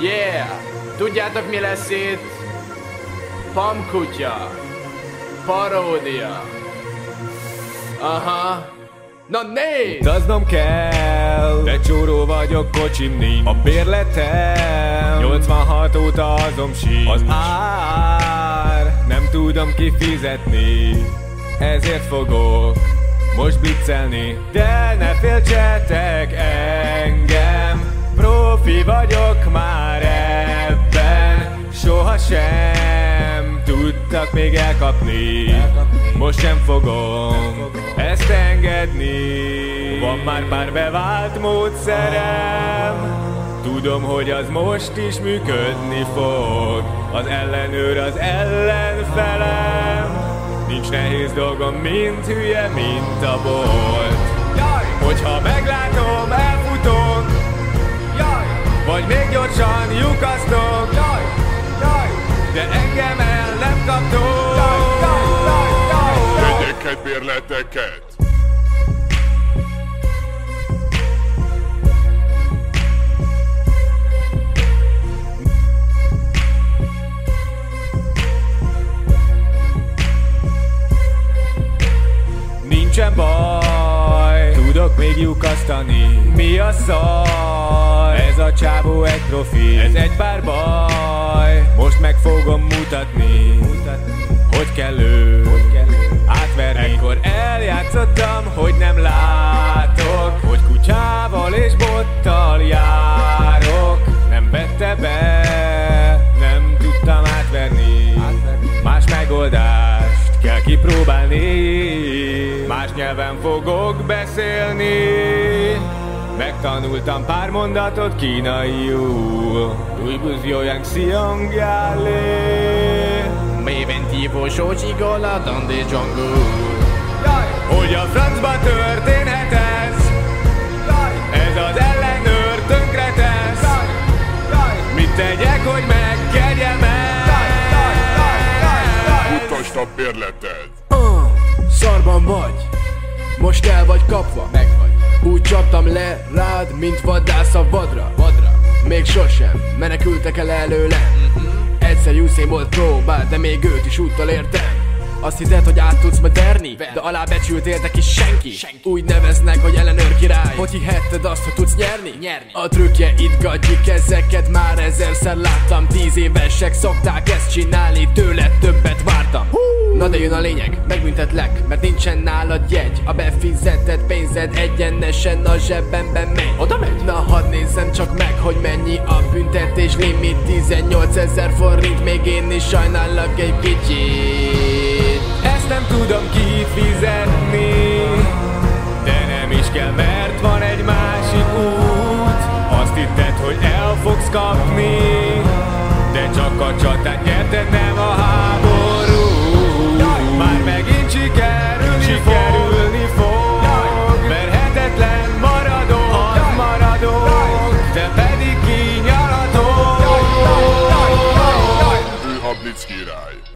Yeah! Tudjátok mi lesz itt? Pamkutya. Paródia. Aha. Na nézd! Utaznom kell, de csóró vagyok, kocsim nincs A bérletem 86 óta azom sincs Az ár nem tudom kifizetni Ezért fogok most blitzelni De ne féltsetek engem Profi vagyok már ebben Sohasem tudtak még elkapni. Most sem fogom ezt engedni. Van már pár bevált módszerem. Tudom, hogy az most is működni fog. Az ellenőr az ellenfelem. Nincs nehéz dolgom, mint hülye, mint a bolt. Hogyha meglátom, elfutok Vagy még gyorsan lyukasztok. De engem el nem kaptok. Vegyeket, bérleteket! Még lyukasztani. Mi a szaj? Ez a csábó egy profi. Ez egy pár baj Most meg fogom mutatni Hogy kell ő. Átverni. Ekkor eljátszottam, nyelven fogok beszélni. Megtanultam pár mondatot kínaiul. Újbuz jöjjeng sziang jálé Preventivo sócsigola dans des jungle. Hogy a francba történhet ez? Ez az ellenőr tönkretesz. Mit tegyek, hogy megkerjem el? Utasd a bérleted! Uh, szarban vagy, most el vagy kapva. Meg vagy. Úgy csaptam le rád, mint vadász a vadra. Vadra. Még sosem menekültek el előlem. Egyszer Usain volt próbál, de még őt is úttal értem. Azt hiszed, hogy át tudsz ma derni? De alábecsült értek is senki. senki Úgy neveznek, hogy ellenőr király Hogy hihetted azt, hogy tudsz nyerni? nyerni. A trükkje itt gagyik, ezeket már ezerszer láttam Tíz évesek szokták ezt csinálni, tőle többet vártam Na de jön a lényeg, megbüntetlek, mert nincsen nálad jegy A befizetett pénzed egyenesen a zsebemben megy Oda megy? Na hadd nézzem csak meg, hogy mennyi a büntetés limit 18 ezer forint, még én is sajnállak egy kicsit Ezt nem tudom kifizetni. De nem is kell, mert van egy másik út. Azt hitted, hogy el fogsz kapni. De csak a csatát nyerted, nem